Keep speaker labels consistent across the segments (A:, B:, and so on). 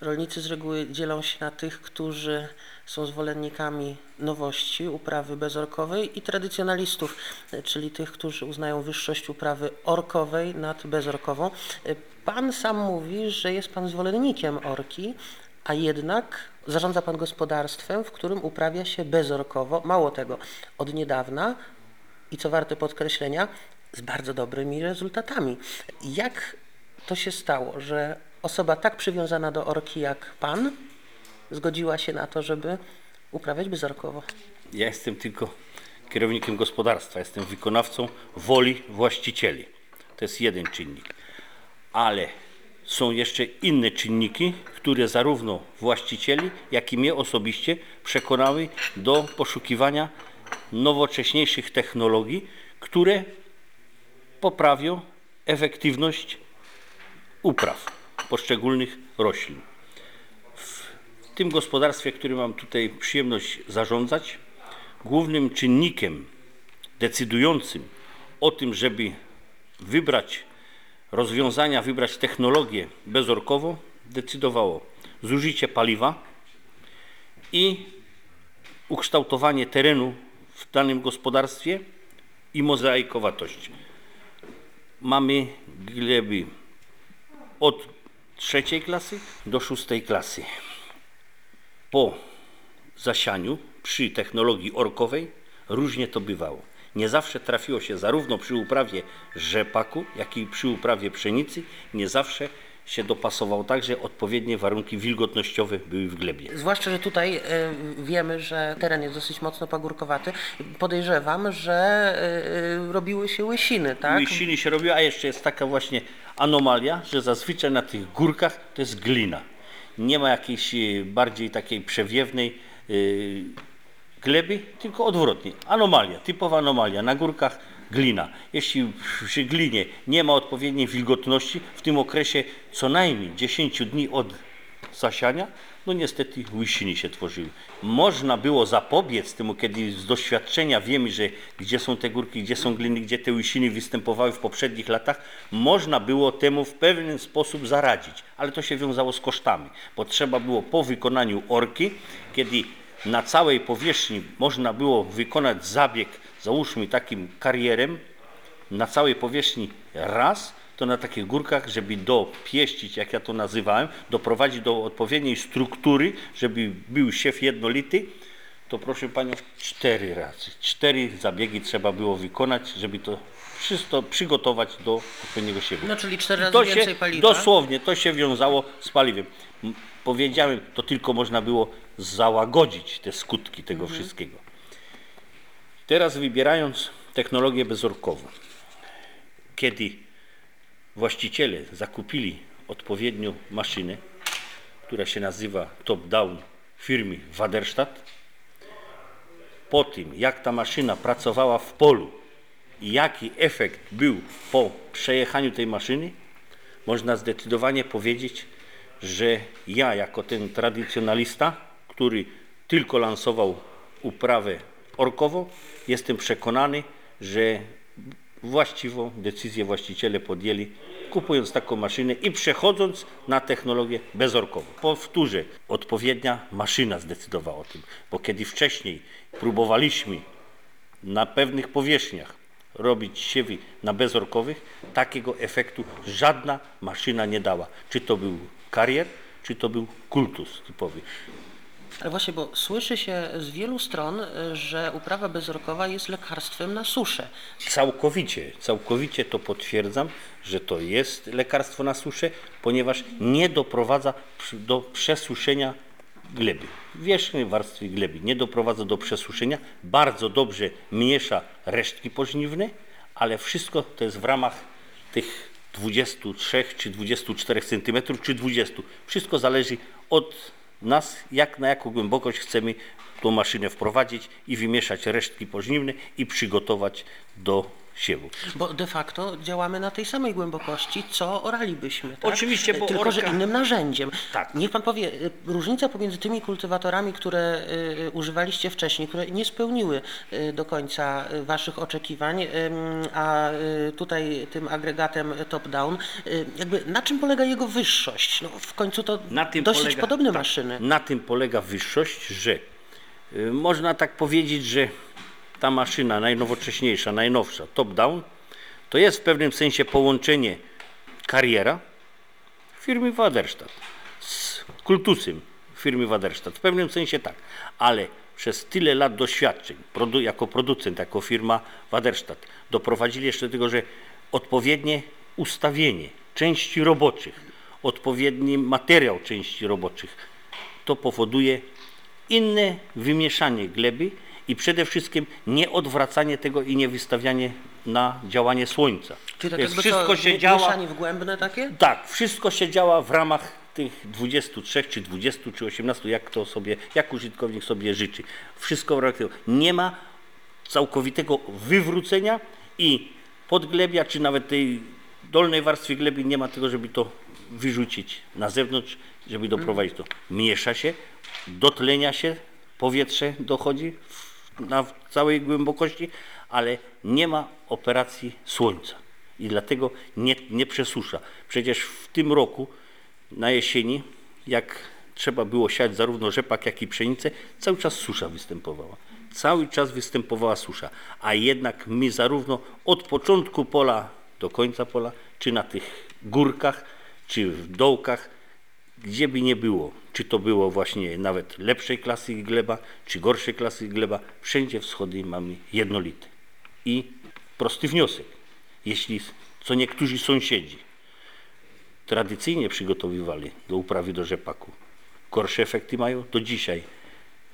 A: Rolnicy z reguły dzielą się na tych, którzy są zwolennikami nowości, uprawy bezorkowej i tradycjonalistów, czyli tych, którzy uznają wyższość uprawy orkowej nad bezorkową. Pan sam mówi, że jest Pan zwolennikiem orki, a jednak zarządza Pan gospodarstwem, w którym uprawia się bezorkowo. Mało tego, od niedawna i co warte podkreślenia, z bardzo dobrymi rezultatami. Jak to się stało, że osoba tak przywiązana do orki jak pan zgodziła się na to, żeby uprawiać bezorkowo?
B: Ja jestem tylko kierownikiem gospodarstwa, jestem wykonawcą woli właścicieli. To jest jeden czynnik. Ale są jeszcze inne czynniki, które zarówno właścicieli, jak i mnie osobiście przekonały do poszukiwania nowocześniejszych technologii, które poprawią efektywność upraw poszczególnych roślin. W tym gospodarstwie, którym mam tutaj przyjemność zarządzać, głównym czynnikiem decydującym o tym, żeby wybrać rozwiązania, wybrać technologię bezorkową, decydowało zużycie paliwa i ukształtowanie terenu w danym gospodarstwie i mozaikowatość. Mamy gleby od trzeciej klasy do szóstej klasy. Po zasianiu przy technologii orkowej różnie to bywało. Nie zawsze trafiło się zarówno przy uprawie rzepaku, jak i przy uprawie pszenicy, nie zawsze się dopasowało tak, że odpowiednie warunki wilgotnościowe były w glebie.
A: Zwłaszcza, że tutaj e, wiemy, że teren jest dosyć mocno pagórkowaty. Podejrzewam, że e, e, robiły się łysiny, tak?
B: Łysiny się robiło, a jeszcze jest taka właśnie anomalia, że zazwyczaj na tych górkach to jest glina. Nie ma jakiejś bardziej takiej przewiewnej gleby, tylko odwrotnie. Anomalia, typowa anomalia. Na górkach glina. Jeśli przy glinie nie ma odpowiedniej wilgotności, w tym okresie co najmniej 10 dni od zasiania, no niestety łysiny się tworzyły. Można było zapobiec temu, kiedy z doświadczenia wiemy, że gdzie są te górki, gdzie są gliny, gdzie te łysiny występowały w poprzednich latach, można było temu w pewien sposób zaradzić, ale to się wiązało z kosztami, bo trzeba było po wykonaniu orki, kiedy na całej powierzchni można było wykonać zabieg, załóżmy takim karierem, na całej powierzchni raz, to na takich górkach, żeby dopieścić, jak ja to nazywałem, doprowadzić do odpowiedniej struktury, żeby był siew jednolity, to proszę Panią, cztery razy, cztery zabiegi trzeba było wykonać, żeby to wszystko przygotować do odpowiedniego siewu.
A: No, czyli cztery razy
B: to
A: więcej
B: się,
A: paliwa.
B: Dosłownie, to się wiązało z paliwem. M- Powiedziałem, to tylko można było załagodzić te skutki tego
A: Mhm.
B: wszystkiego. Teraz wybierając technologię bezorkową, kiedy właściciele zakupili odpowiednią maszynę, która się nazywa top-down firmy Waderstadt, po tym jak ta maszyna pracowała w polu i jaki efekt był po przejechaniu tej maszyny, można zdecydowanie powiedzieć, że ja jako ten tradycjonalista, który tylko lansował uprawę orkową, jestem przekonany, że właściwą decyzję właściciele podjęli, kupując taką maszynę i przechodząc na technologię bezorkową. Powtórzę, odpowiednia maszyna zdecydowała o tym, bo kiedy wcześniej próbowaliśmy na pewnych powierzchniach robić siewi na bezorkowych, takiego efektu żadna maszyna nie dała. Czy to był karier, czy to był kultus typowy.
A: Ale właśnie, bo słyszy się z wielu stron, że uprawa bezorkowa jest lekarstwem na suszę.
B: Całkowicie, całkowicie to potwierdzam, że to jest lekarstwo na suszę, ponieważ nie doprowadza do przesuszenia gleby. Wierzchniej warstwy gleby nie doprowadza do przesuszenia, bardzo dobrze miesza resztki pożniwne, ale wszystko to jest w ramach tych 23 czy 24 cm, czy 20. Wszystko zależy od nas, jak na jaką głębokość chcemy tą maszynę wprowadzić i wymieszać resztki pożniwne i przygotować do
A: Bo de facto działamy na tej samej głębokości, co oralibyśmy. Tak?
B: Oczywiście, bo
A: Tylko, że
B: orka-
A: innym narzędziem.
B: Tak.
A: Niech pan powie, y, różnica pomiędzy tymi kultywatorami, które y, używaliście wcześniej, które nie spełniły y, do końca y, waszych oczekiwań, a y, tutaj tym agregatem top-down, y, jakby na czym polega jego wyższość? No, w końcu to dosyć
B: polega,
A: podobne
B: tak,
A: maszyny.
B: Na tym polega wyższość, że y, można tak powiedzieć, że ta maszyna najnowocześniejsza, najnowsza, top-down, to jest w pewnym sensie połączenie kariera firmy Waderstadt z kultusem firmy Waderstadt. W pewnym sensie tak, ale przez tyle lat doświadczeń produ- jako producent, jako firma Waderstadt doprowadzili jeszcze do tego, że odpowiednie ustawienie części roboczych, odpowiedni materiał części roboczych, to powoduje inne wymieszanie gleby i przede wszystkim nie odwracanie tego i nie wystawianie na działanie słońca.
A: Czyli tak
B: To jest
A: jakby
B: wszystko
A: co,
B: się działa
A: mieszanie wgłębne takie?
B: tak, wszystko się działa w ramach tych 23 czy 20 czy 18, jak to sobie, jak użytkownik sobie życzy. Wszystko w ramach tego. Nie ma całkowitego wywrócenia i podglebia, czy nawet tej dolnej warstwy gleby nie ma tego, żeby to wyrzucić na zewnątrz, żeby doprowadzić to. Miesza się, do tlenia się powietrze dochodzi w, na całej głębokości, ale nie ma operacji słońca i dlatego nie, nie przesusza. Przecież w tym roku na jesieni, jak trzeba było siać zarówno rzepak, jak i pszenicę, cały czas susza występowała. Cały czas występowała susza, a jednak my zarówno od początku pola do końca pola, czy na tych górkach, czy w dołkach, gdzie by nie było, czy to było właśnie nawet lepszej klasy gleba, czy gorszej klasy gleba, wszędzie wschody mamy jednolite. I prosty wniosek, jeśli co niektórzy sąsiedzi tradycyjnie przygotowywali do uprawy do rzepaku, gorsze efekty mają, to dzisiaj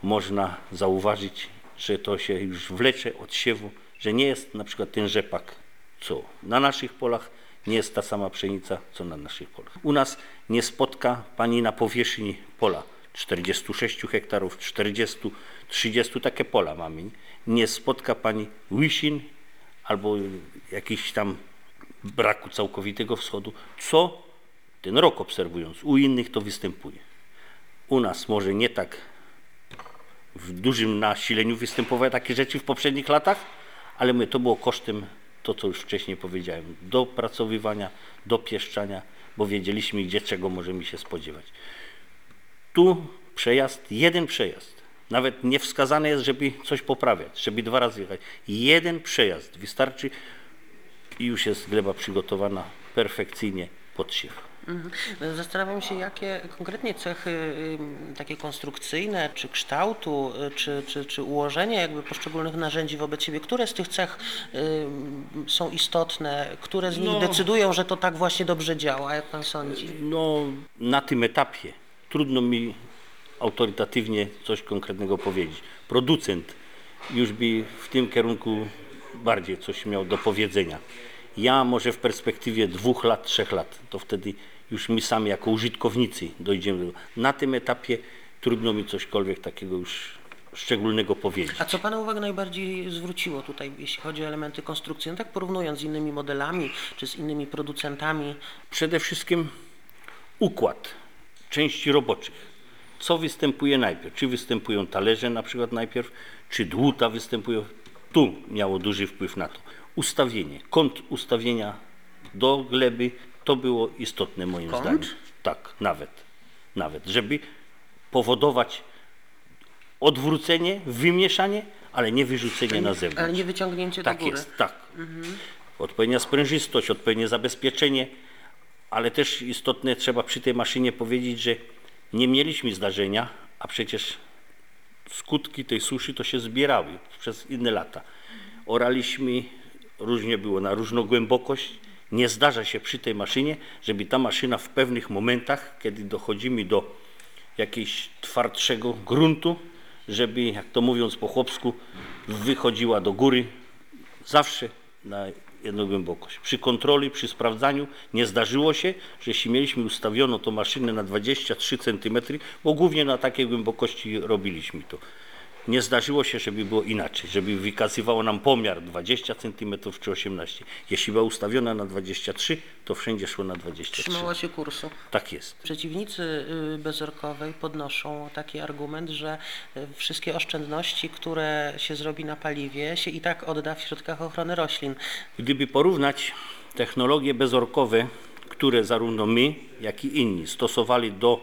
B: można zauważyć, że to się już wlecze od siewu, że nie jest na przykład ten rzepak, co na naszych polach, nie jest ta sama pszenica, co na naszych polach. U nas nie spotka Pani na powierzchni pola 46 hektarów, 40, 30 takie pola mamy. Nie spotka Pani łysin albo jakiś tam braku całkowitego wschodu, co ten rok obserwując, u innych to występuje. U nas może nie tak w dużym nasileniu występowały takie rzeczy w poprzednich latach, ale my to było kosztem, to co już wcześniej powiedziałem, dopracowywania, dopieszczania, bo wiedzieliśmy, gdzie czego możemy się spodziewać. Tu przejazd, jeden przejazd. Nawet nie wskazane jest, żeby coś poprawiać, żeby dwa razy jechać. Jeden przejazd wystarczy i już jest gleba przygotowana perfekcyjnie pod siew.
A: Mhm. Zastanawiam się, jakie konkretnie cechy takie konstrukcyjne, czy kształtu, y, czy, czy, czy ułożenia jakby poszczególnych narzędzi wobec siebie, które z tych cech są istotne, które z nich
B: No.
A: decydują, że to tak właśnie dobrze działa, jak pan sądzi?
B: No, na tym etapie trudno mi autorytatywnie coś konkretnego powiedzieć. Producent już by w tym kierunku bardziej coś miał do powiedzenia. Ja może w perspektywie dwóch lat, trzech lat, to wtedy już my sami jako użytkownicy dojdziemy do tego. Na tym etapie trudno mi cośkolwiek takiego już szczególnego powiedzieć.
A: A co Pana uwagę najbardziej zwróciło tutaj, jeśli chodzi o elementy konstrukcyjne, tak porównując z innymi modelami, czy z innymi producentami?
B: Przede wszystkim układ części roboczych. Co występuje najpierw? Czy występują talerze na przykład najpierw, czy dłuta występują? Tu miało duży wpływ na to. Ustawienie, kąt ustawienia do gleby, to było istotne moim
A: Kąt?
B: zdaniem. Tak, nawet. Nawet, żeby powodować odwrócenie, wymieszanie, ale nie wyrzucenie na zewnątrz.
A: Ale nie wyciągnięcie
B: Tak
A: do góry.
B: jest, tak. Odpowiednia sprężystość, odpowiednie zabezpieczenie, ale też istotne trzeba przy tej maszynie powiedzieć, że nie mieliśmy zdarzenia, a przecież skutki tej suszy to się zbierały przez inne lata. Oraliśmy, różnie było, na różną głębokość. Nie zdarza się przy tej maszynie, żeby ta maszyna w pewnych momentach, kiedy dochodzimy do jakiegoś twardszego gruntu, żeby, jak to mówiąc po chłopsku, wychodziła do góry zawsze na jedną głębokość. Przy kontroli, przy sprawdzaniu nie zdarzyło się, że jeśli mieliśmy ustawioną tą maszynę na 23 cm, bo głównie na takiej głębokości robiliśmy to. Nie zdarzyło się, żeby było inaczej, żeby wykazywało nam pomiar 20 cm czy 18. Jeśli była ustawiona na 23, to wszędzie szło na 23.
A: Trzymała się kursu.
B: Tak jest.
A: Przeciwnicy y, bezorkowej podnoszą taki argument, że y, wszystkie oszczędności, które się zrobi na paliwie, się i tak odda w środkach ochrony roślin.
B: Gdyby porównać technologie bezorkowe, które zarówno my, jak i inni stosowali do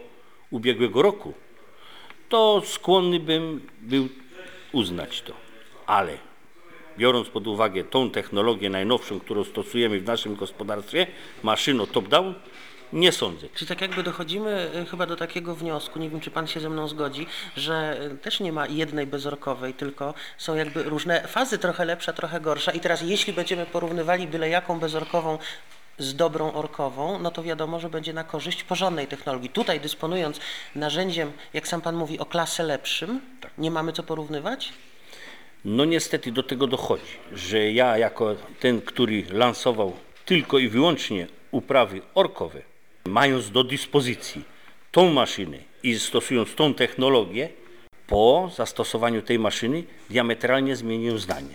B: ubiegłego roku, to skłonny bym był uznać to. Ale biorąc pod uwagę tą technologię najnowszą, którą stosujemy w naszym gospodarstwie, maszyno top-down, nie sądzę.
A: Czyli tak jakby dochodzimy y, chyba do takiego wniosku, nie wiem czy pan się ze mną zgodzi, że y, też nie ma jednej bezorkowej, tylko są jakby różne fazy, trochę lepsza, trochę gorsza. I teraz jeśli będziemy porównywali byle jaką bezorkową z dobrą orkową, no to wiadomo, że będzie na korzyść porządnej technologii. Tutaj dysponując narzędziem, jak sam pan mówi, o klasę lepszym, nie mamy co porównywać?
B: No niestety do tego dochodzi, że ja jako ten, który lansował tylko i wyłącznie uprawy orkowe, mając do dyspozycji tą maszynę i stosując tą technologię, po zastosowaniu tej maszyny diametralnie zmieniłem zdanie.